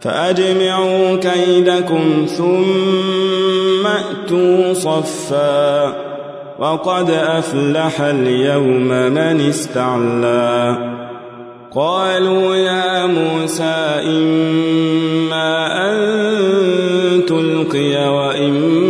فأجمعوا كيدكم ثم أتوا صفا وقد أفلح اليوم من استعلى قالوا يا موسى إما أن تلقي وإما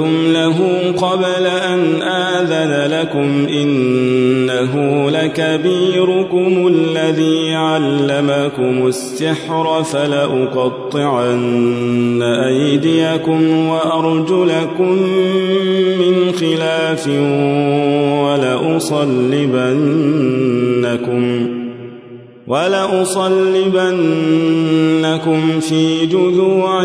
آمنتم له قبل أن آذن لكم إنه لكبيركم الذي علمكم السحر فلأقطعن أيديكم وأرجلكم من خلاف ولأصلبنكم ولأصلبنكم في جذوع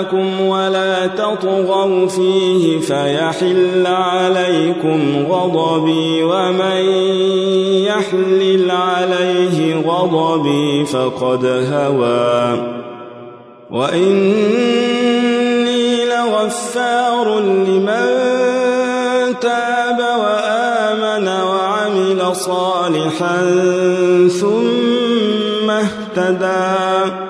رزقناكم ولا تطغوا فيه فيحل عليكم غضبي ومن يحلل عليه غضبي فقد هوى. وإني لغفار لمن تاب وآمن وعمل صالحا ثم اهتدى.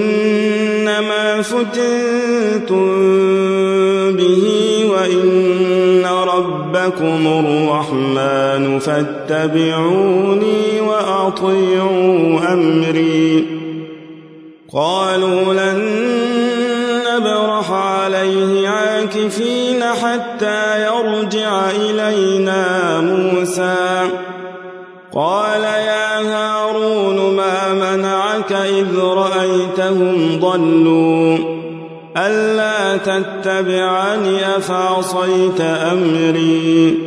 فتنتم به وإن ربكم الرحمن فاتبعوني وأطيعوا أمري. قالوا لن نبرح عليه عاكفين حتى يرجع إلينا موسى. قال يا رأيتهم ضلوا ألا تتبعني أفعصيت أمري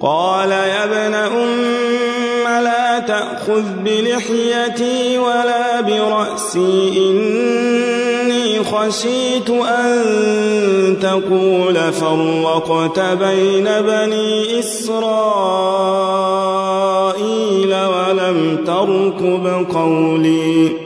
قال يا ابن أم لا تأخذ بلحيتي ولا برأسي إن خشيت أن تقول فرقت بين بني إسرائيل ولم تركب قولي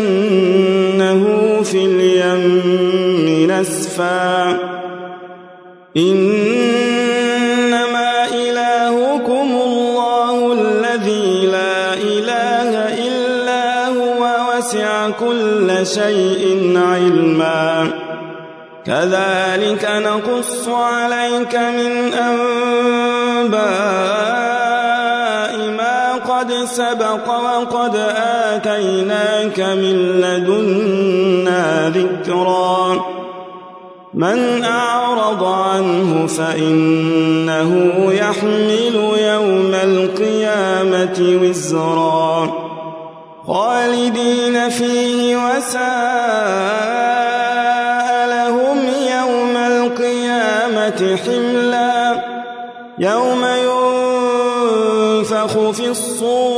لننسفنه في اليم نسفا. إنما إلهكم الله الذي لا إله إلا هو وسع كل شيء علما. كذلك نقص عليك من قد سبق وقد آتيناك من لدنا ذكرًا. من أعرض عنه فإنه يحمل يوم القيامة وزرا. خالدين فيه وساء لهم يوم القيامة حملا. يوم ينفخ في الصور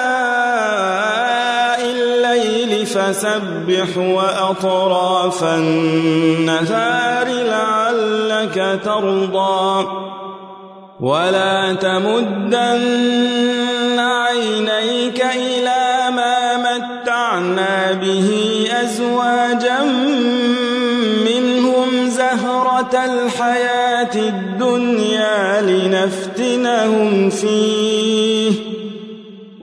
فسبح وأطراف النهار لعلك ترضى. ولا تمدن عينيك إلى ما متعنا به أزواجا منهم زهرة الحياة الدنيا لنفتنهم فيه.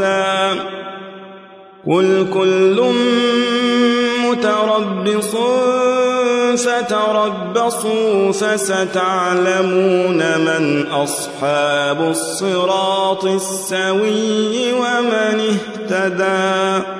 ونخزى قل كل متربص فتربصوا فستعلمون من أصحاب الصراط السوي ومن اهتدى